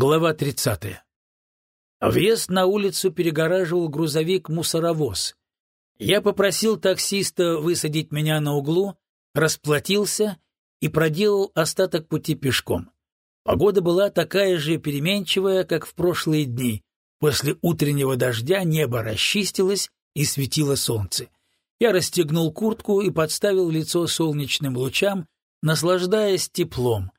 Глава 30. Въезд на улицу перегораживал грузовик-мусоровоз. Я попросил таксиста высадить меня на углу, расплатился и проделал остаток пути пешком. Погода была такая же переменчивая, как в прошлые дни. После утреннего дождя небо расчистилось и светило солнце. Я расстегнул куртку и подставил лицо солнечным лучам, наслаждаясь теплом.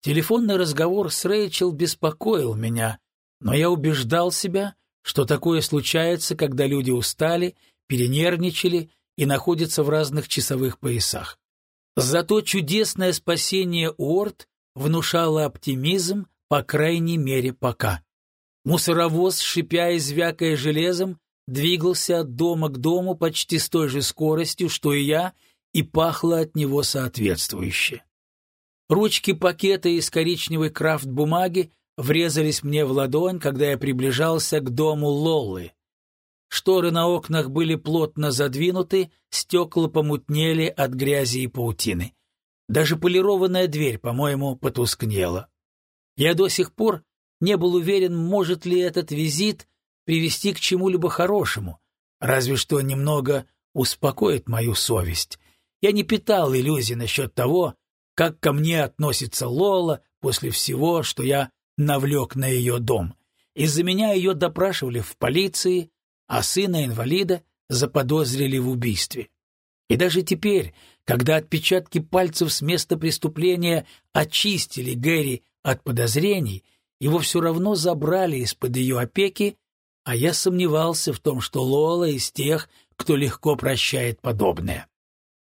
Телефонный разговор с Рэйчел беспокоил меня, но я убеждал себя, что такое случается, когда люди устали, перенервничали и находятся в разных часовых поясах. Зато чудесное спасение Уорд внушало оптимизм, по крайней мере, пока. Мусоровоз, шипя и звякая железом, двигался от дома к дому почти с той же скоростью, что и я, и пахло от него соответствующе. Ручки пакета из коричневой крафт-бумаги врезались мне в ладонь, когда я приближался к дому Лоллы. Шторы на окнах были плотно задвинуты, стекла помутнели от грязи и паутины. Даже полированная дверь, по-моему, потускнела. Я до сих пор не был уверен, может ли этот визит привести к чему-либо хорошему, разве что немного успокоит мою совесть. Я не питал иллюзий насчет того, как ко мне относится Лола после всего, что я навлек на ее дом. Из-за меня ее допрашивали в полиции, а сына-инвалида заподозрили в убийстве. И даже теперь, когда отпечатки пальцев с места преступления очистили Гэри от подозрений, его все равно забрали из-под ее опеки, а я сомневался в том, что Лола из тех, кто легко прощает подобное.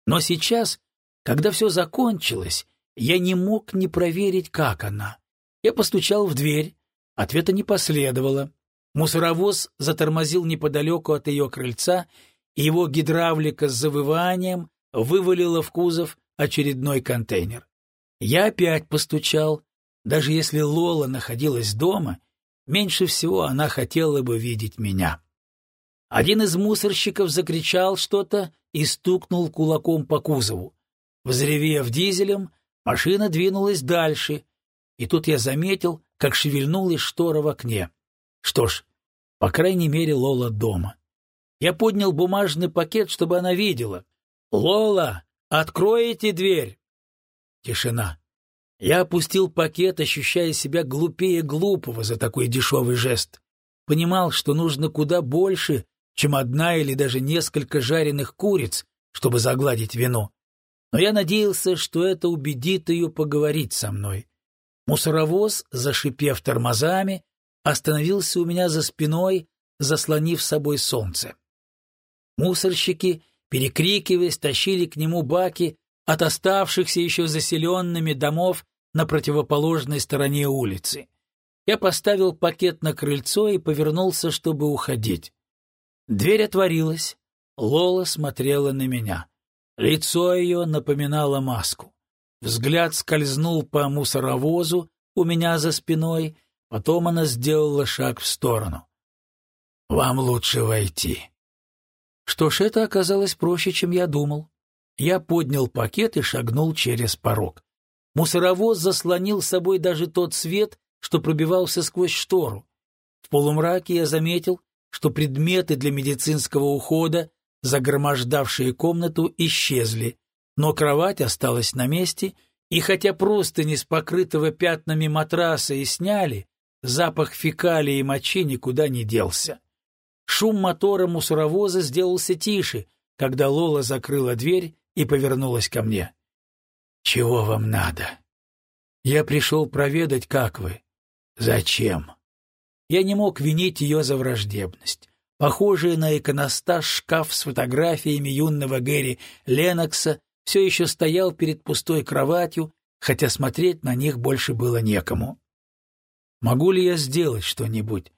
Но сейчас когда все закончилось, я не мог не проверить, как она. Я постучал в дверь, ответа не последовало. Мусоровоз затормозил неподалеку от ее крыльца, и его гидравлика с завыванием вывалила в кузов очередной контейнер. Я опять постучал. Даже если Лола находилась дома, меньше всего она хотела бы видеть меня. Один из мусорщиков закричал что-то и стукнул кулаком по кузову. Взревев дизелем, машина двинулась дальше, и тут я заметил, как шевельнулась штора в окне. Что ж, по крайней мере, Лола дома. Я поднял бумажный пакет, чтобы она видела. «Лола, откройте дверь!» Тишина. Я опустил пакет, ощущая себя глупее глупого за такой дешевый жест. Понимал, что нужно куда больше, чем одна или даже несколько жареных куриц, чтобы загладить вину но я надеялся, что это убедит ее поговорить со мной. Мусоровоз, зашипев тормозами, остановился у меня за спиной, заслонив собой солнце. Мусорщики, перекрикиваясь, тащили к нему баки от оставшихся еще заселенными домов на противоположной стороне улицы. Я поставил пакет на крыльцо и повернулся, чтобы уходить. Дверь отворилась. Лола смотрела на меня. Лицо ее напоминало маску. Взгляд скользнул по мусоровозу у меня за спиной, потом она сделала шаг в сторону. «Вам лучше войти». Что ж, это оказалось проще, чем я думал. Я поднял пакет и шагнул через порог. Мусоровоз заслонил собой даже тот свет, что пробивался сквозь штору. В полумраке я заметил, что предметы для медицинского ухода загромождавшие комнату, исчезли, но кровать осталась на месте, и хотя простыни с покрытого пятнами матраса и сняли, запах фекалий и мочи никуда не делся. Шум мотора мусоровоза сделался тише, когда Лола закрыла дверь и повернулась ко мне. «Чего вам надо?» «Я пришел проведать, как вы». «Зачем?» Я не мог винить ее за враждебность. Похожий на иконостас шкаф с фотографиями юного Гэри Ленокса все еще стоял перед пустой кроватью, хотя смотреть на них больше было некому. «Могу ли я сделать что-нибудь?»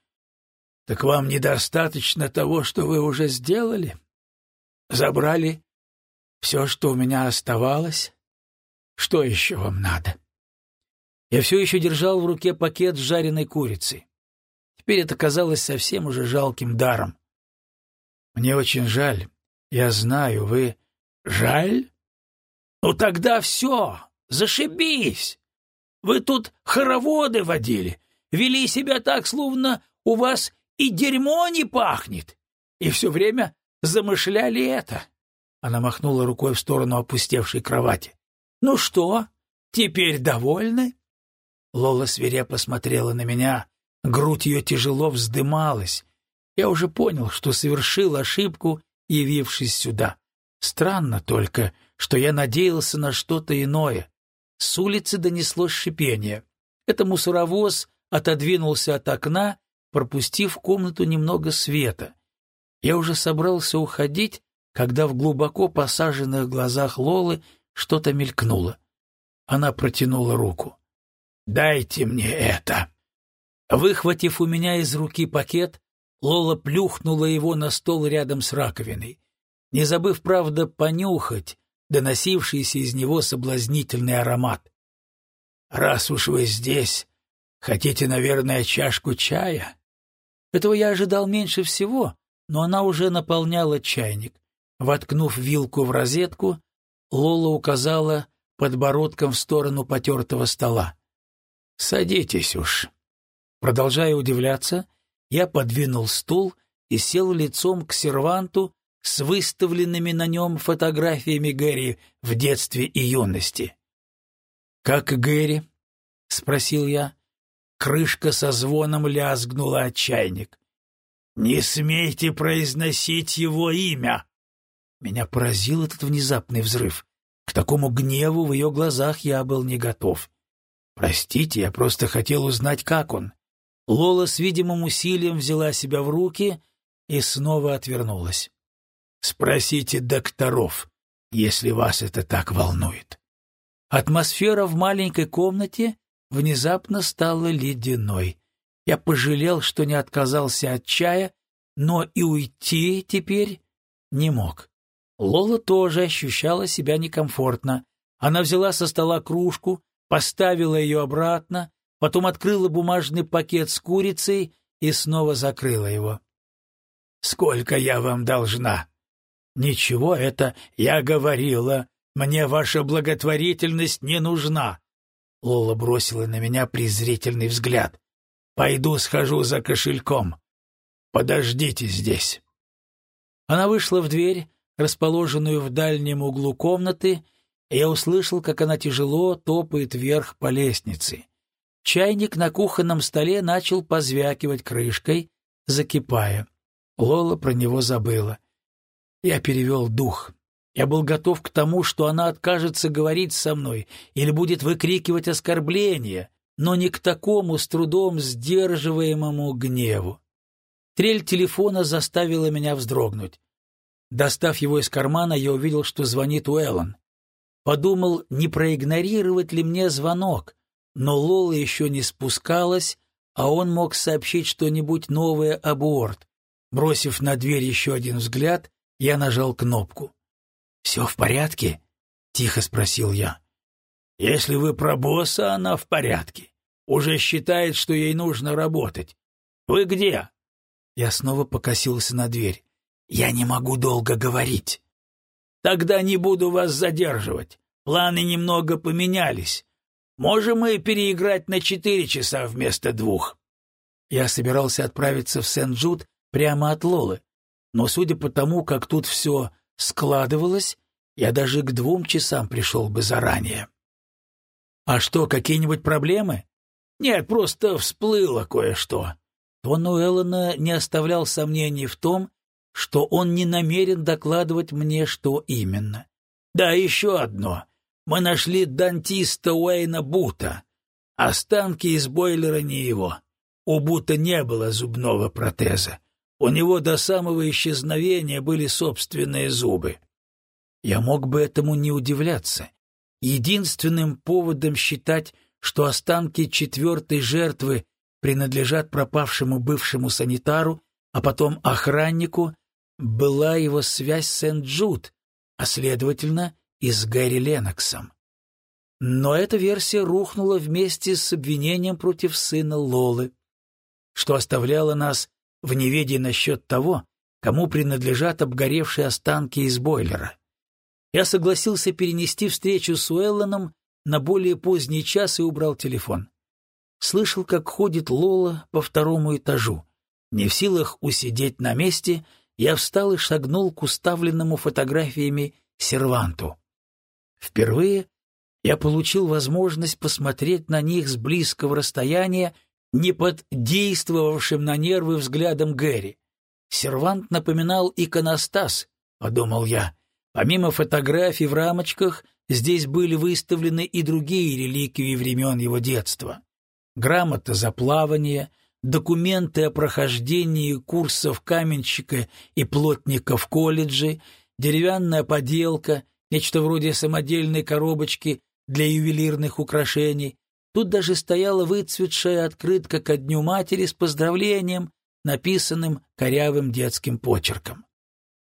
«Так вам недостаточно того, что вы уже сделали? Забрали все, что у меня оставалось? Что еще вам надо?» Я все еще держал в руке пакет с жареной курицей. Теперь это казалось совсем уже жалким даром. Мне очень жаль. Я знаю, вы... Жаль? Ну тогда все, зашибись. Вы тут хороводы водили, вели себя так, словно у вас и дерьмо не пахнет, и все время замышляли это. Она махнула рукой в сторону опустевшей кровати. «Ну что, теперь довольны?» Лола свирепо смотрела на меня, грудь ее тяжело вздымалась. Я уже понял, что совершил ошибку, явившись сюда. Странно только, что я надеялся на что-то иное. С улицы донеслось шипение. Это мусоровоз отодвинулся от окна, пропустив в комнату немного света. Я уже собрался уходить, когда в глубоко посаженных глазах Лолы что-то мелькнуло. Она протянула руку. «Дайте мне это!» Выхватив у меня из руки пакет, Лола плюхнула его на стол рядом с раковиной. Не забыв, правда, понюхать доносившийся из него соблазнительный аромат. «Раз уж вы здесь, хотите, наверное, чашку чая?» Этого я ожидал меньше всего, но она уже наполняла чайник. Воткнув вилку в розетку, Лола указала подбородком в сторону потертого стола. «Садитесь уж». Продолжая удивляться, я подвинул стул и сел лицом к серванту с выставленными на нем фотографиями Гэри в детстве и юности. «Как Гэри?» — спросил я. Крышка со звоном лязгнула от чайник. «Не смейте произносить его имя!» Меня поразил этот внезапный взрыв. К такому гневу в ее глазах я был не готов. «Простите, я просто хотел узнать, как он». Лола с видимым усилием взяла себя в руки и снова отвернулась. «Спросите докторов, если вас это так волнует». Атмосфера в маленькой комнате внезапно стала ледяной. Я пожалел, что не отказался от чая, но и уйти теперь не мог. Лола тоже ощущала себя некомфортно. Она взяла со стола кружку, поставила ее обратно, потом открыла бумажный пакет с курицей и снова закрыла его. «Сколько я вам должна?» «Ничего, это я говорила. Мне ваша благотворительность не нужна». Лола бросила на меня презрительный взгляд. «Пойду схожу за кошельком. Подождите здесь». Она вышла в дверь, расположенную в дальнем углу комнаты, и я услышал, как она тяжело топает вверх по лестнице. Чайник на кухонном столе начал позвякивать крышкой, закипая. Лола про него забыла. Я перевел дух. Я был готов к тому, что она откажется говорить со мной или будет выкрикивать оскорбления, но не к такому с трудом сдерживаемому гневу. Трель телефона заставила меня вздрогнуть. Достав его из кармана, я увидел, что звонит Уэллон. Подумал, не проигнорировать ли мне звонок, но Лола еще не спускалась, а он мог сообщить что-нибудь новое об Уорд. Бросив на дверь еще один взгляд, я нажал кнопку. «Все в порядке?» — тихо спросил я. «Если вы про босса, она в порядке. Уже считает, что ей нужно работать. Вы где?» Я снова покосился на дверь. Я не могу долго говорить. Тогда не буду вас задерживать. Планы немного поменялись. Можем мы переиграть на четыре часа вместо двух. Я собирался отправиться в Сен-Джуд прямо от Лолы, но судя по тому, как тут все складывалось, я даже к двум часам пришел бы заранее. А что, какие-нибудь проблемы? Нет, просто всплыло кое-что. Тон Уэллона не оставлял сомнений в том, что он не намерен докладывать мне, что именно. Да, еще одно. Мы нашли дантиста Уэйна Бута. Останки из бойлера не его. У Бута не было зубного протеза. У него до самого исчезновения были собственные зубы. Я мог бы этому не удивляться. Единственным поводом считать, что останки четвертой жертвы принадлежат пропавшему бывшему санитару, а потом охраннику, была его связь с Сент-Джуд, а, следовательно, и с Гэри Леноксом. Но эта версия рухнула вместе с обвинением против сына Лолы, что оставляло нас в неведении насчет того, кому принадлежат обгоревшие останки из бойлера. Я согласился перенести встречу с Уэллоном на более поздний час и убрал телефон. слышал, как ходит Лола по второму этажу. Не в силах усидеть на месте, я встал и шагнул к уставленному фотографиями серванту. Впервые я получил возможность посмотреть на них с близкого расстояния, не под действовавшим на нервы взглядом Гэри. Сервант напоминал иконостас, — подумал я. Помимо фотографий в рамочках, здесь были выставлены и другие реликвии времен его детства. Грамота за плавание, документы о прохождении курсов каменщика и плотника в колледже, деревянная поделка, нечто вроде самодельной коробочки для ювелирных украшений. Тут даже стояла выцветшая открытка ко Дню матери с поздравлением, написанным корявым детским почерком.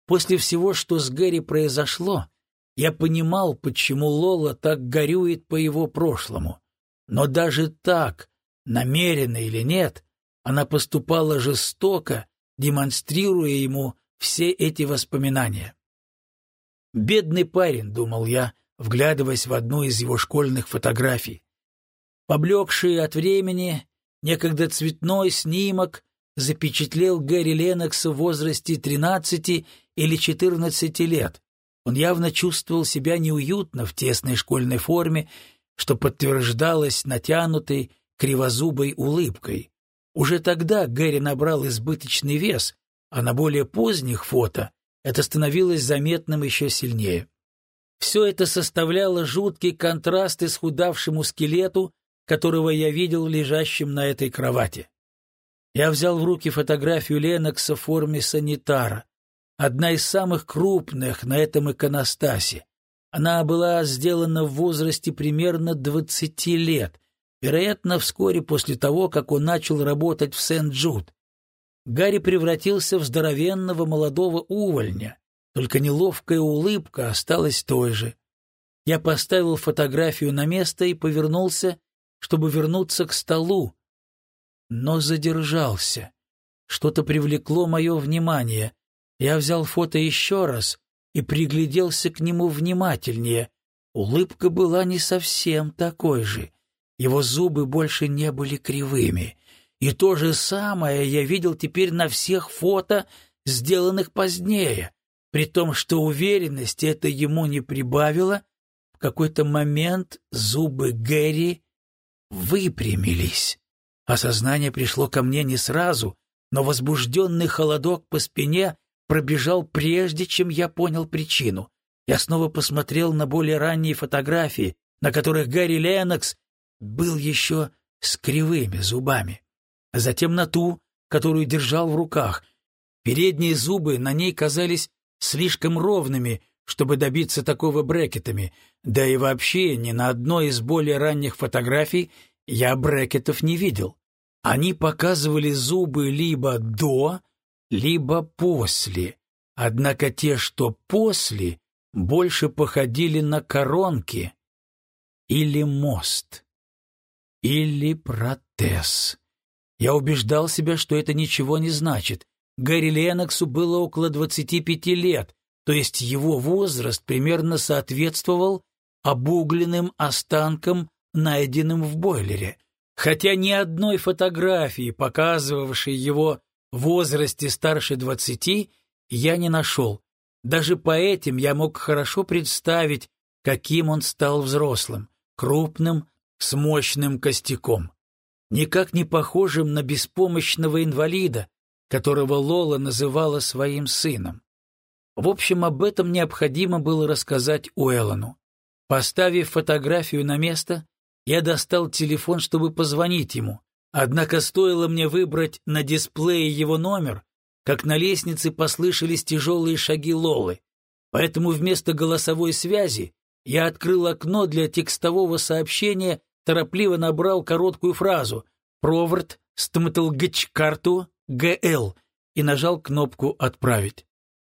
После всего, что с Гэри произошло, я понимал, почему Лола так горюет по его прошлому. Но даже так, намеренно или нет, она поступала жестоко, демонстрируя ему все эти воспоминания. «Бедный парень», — думал я, вглядываясь в одну из его школьных фотографий. Поблекший от времени, некогда цветной снимок запечатлел Гэри Ленокс в возрасте 13 или 14 лет. Он явно чувствовал себя неуютно в тесной школьной форме, что подтверждалось натянутой, кривозубой улыбкой. Уже тогда Гэри набрал избыточный вес, а на более поздних фото это становилось заметным еще сильнее. Все это составляло жуткий контраст исхудавшему скелету, которого я видел лежащим на этой кровати. Я взял в руки фотографию Ленокса в форме санитара, одна из самых крупных на этом иконостасе. Она была сделана в возрасте примерно 20 лет, вероятно, вскоре после того, как он начал работать в Сент-Джуд. Гарри превратился в здоровенного молодого увольня, только неловкая улыбка осталась той же. Я поставил фотографию на место и повернулся, чтобы вернуться к столу, но задержался. Что-то привлекло мое внимание. Я взял фото еще раз и пригляделся к нему внимательнее. Улыбка была не совсем такой же. Его зубы больше не были кривыми. И то же самое я видел теперь на всех фото, сделанных позднее, при том, что уверенность это ему не прибавило. В какой-то момент зубы Гэри выпрямились. Осознание пришло ко мне не сразу, но возбужденный холодок по спине пробежал прежде, чем я понял причину. Я снова посмотрел на более ранние фотографии, на которых Гарри Леннокс был еще с кривыми зубами затем на ту, которую держал в руках. Передние зубы на ней казались слишком ровными, чтобы добиться такого брекетами, да и вообще ни на одной из более ранних фотографий я брекетов не видел. Они показывали зубы либо до, либо после, однако те, что после, больше походили на коронки или мост, или протез. Я убеждал себя, что это ничего не значит. Гэри Леноксу было около 25 лет, то есть его возраст примерно соответствовал обугленным останкам, найденным в бойлере. Хотя ни одной фотографии, показывавшей его в возрасте старше 20, я не нашел. Даже по этим я мог хорошо представить, каким он стал взрослым, крупным, с мощным костяком никак не похожим на беспомощного инвалида, которого Лола называла своим сыном. В общем, об этом необходимо было рассказать Уэллону. Поставив фотографию на место, я достал телефон, чтобы позвонить ему. Однако стоило мне выбрать на дисплее его номер, как на лестнице послышались тяжелые шаги Лолы. Поэтому вместо голосовой связи я открыл окно для текстового сообщения торопливо набрал короткую фразу «Провард стоматологичкарту ГЛ» и нажал кнопку «Отправить».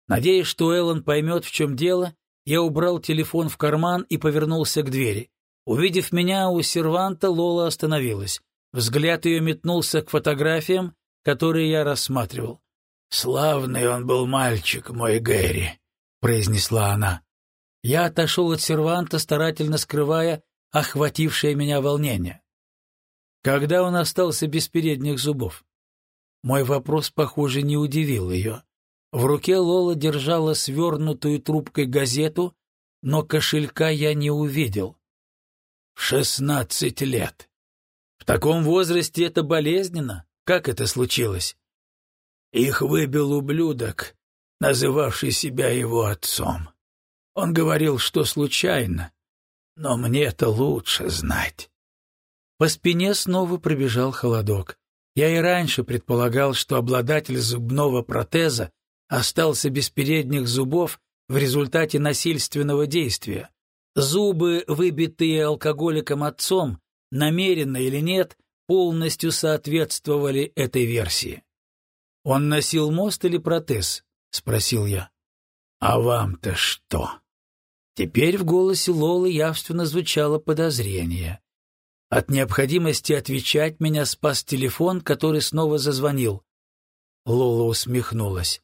Надеясь, что Эллен поймет, в чем дело, я убрал телефон в карман и повернулся к двери. Увидев меня у серванта, Лола остановилась. Взгляд ее метнулся к фотографиям, которые я рассматривал. «Славный он был мальчик, мой Гэри», — произнесла она. Я отошел от серванта, старательно скрывая охватившее меня волнение. Когда он остался без передних зубов? Мой вопрос, похоже, не удивил ее. В руке Лола держала свернутую трубкой газету, но кошелька я не увидел. «Шестнадцать лет. В таком возрасте это болезненно. Как это случилось?» Их выбил ублюдок, называвший себя его отцом. Он говорил, что случайно, но мне это лучше знать. По спине снова пробежал холодок. Я и раньше предполагал, что обладатель зубного протеза остался без передних зубов в результате насильственного действия. Зубы, выбитые алкоголиком отцом, намеренно или нет, полностью соответствовали этой версии. «Он носил мост или протез?» — спросил я. «А вам-то что?» Теперь в голосе Лолы явственно звучало подозрение. От необходимости отвечать меня спас телефон, который снова зазвонил. Лола усмехнулась.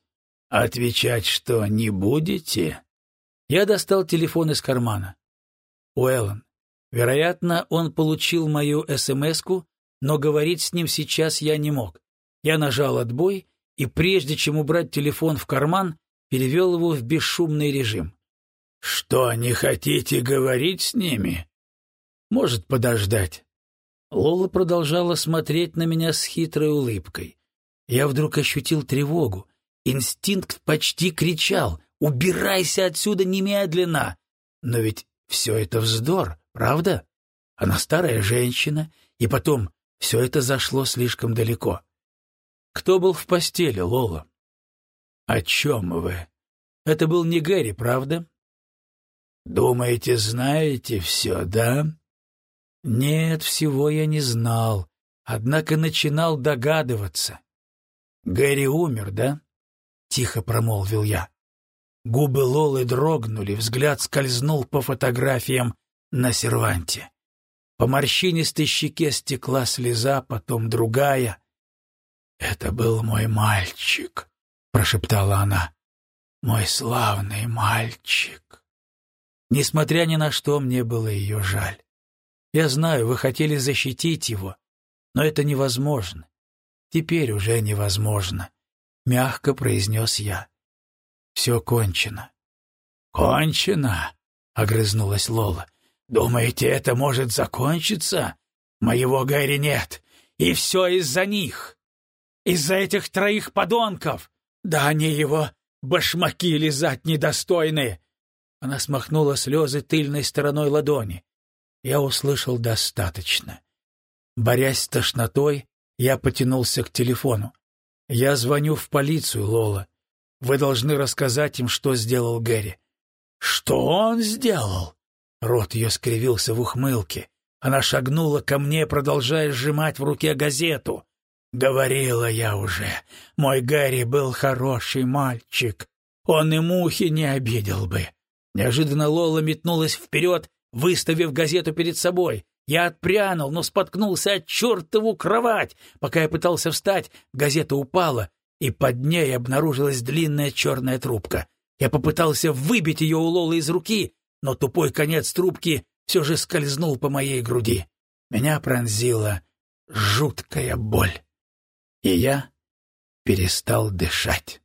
«Отвечать что, не будете?» Я достал телефон из кармана. Уэллен. Вероятно, он получил мою СМС-ку, но говорить с ним сейчас я не мог. Я нажал отбой и, прежде чем убрать телефон в карман, перевел его в бесшумный режим. «Что, не хотите говорить с ними?» «Может подождать». Лола продолжала смотреть на меня с хитрой улыбкой. Я вдруг ощутил тревогу. Инстинкт почти кричал «Убирайся отсюда немедленно!» Но ведь все это вздор, правда? Она старая женщина, и потом все это зашло слишком далеко. Кто был в постели, Лола? О чем вы? Это был не Гэри, правда? Думаете, знаете все, да? Нет, всего я не знал, однако начинал догадываться. Гэри умер, да? Тихо промолвил я. Губы Лолы дрогнули, взгляд скользнул по фотографиям на серванте. По морщинистой щеке стекла слеза, потом другая. «Это был мой мальчик», — прошептала она. «Мой славный мальчик». Несмотря ни на что, мне было ее жаль. Я знаю, вы хотели защитить его, но это невозможно. Теперь уже невозможно, — мягко произнес я. Все кончено. «Кончено?» — огрызнулась Лола. «Думаете, это может закончиться? Моего Гэри нет, и все из-за них!» Из-за этих троих подонков! Да они его башмаки лизать недостойны!» Она смахнула слезы тыльной стороной ладони. Я услышал достаточно. Борясь с тошнотой, я потянулся к телефону. «Я звоню в полицию, Лола. Вы должны рассказать им, что сделал Гэри». «Что он сделал?» Рот ее скривился в ухмылке. Она шагнула ко мне, продолжая сжимать в руке газету. Говорила я уже, мой Гарри был хороший мальчик. Он и мухи не обидел бы. Неожиданно Лола метнулась вперед, выставив газету перед собой. Я отпрянул, но споткнулся от чертову кровать. Пока я пытался встать, газета упала, и под ней обнаружилась длинная черная трубка. Я попытался выбить ее у Лолы из руки, но тупой конец трубки все же скользнул по моей груди. Меня пронзила жуткая боль и я перестал дышать.